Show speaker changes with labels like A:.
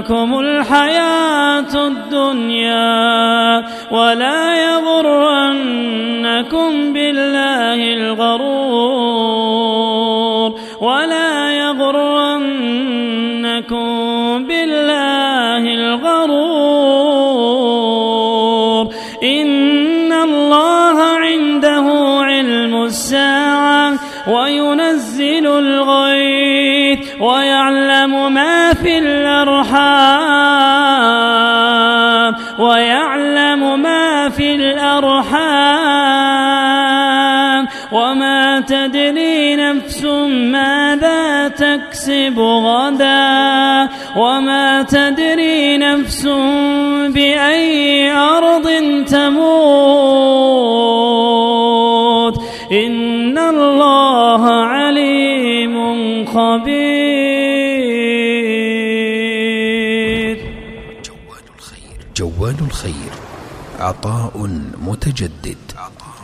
A: تغرنكم الحياة الدنيا ولا يغرنكم بالله الغرور ولا يغرنكم بالله الغرور إن الله عنده علم الساعة وينزل الغيث ويعلم ما في الأرحام ويعلم ما في الأرحام وما تدري نفس ماذا تكسب غدا وما تدري نفس بأي أرض تموت إن الله عليم خبير.
B: جوال الخير. جوال الخير. عطاء متجدد. عطاء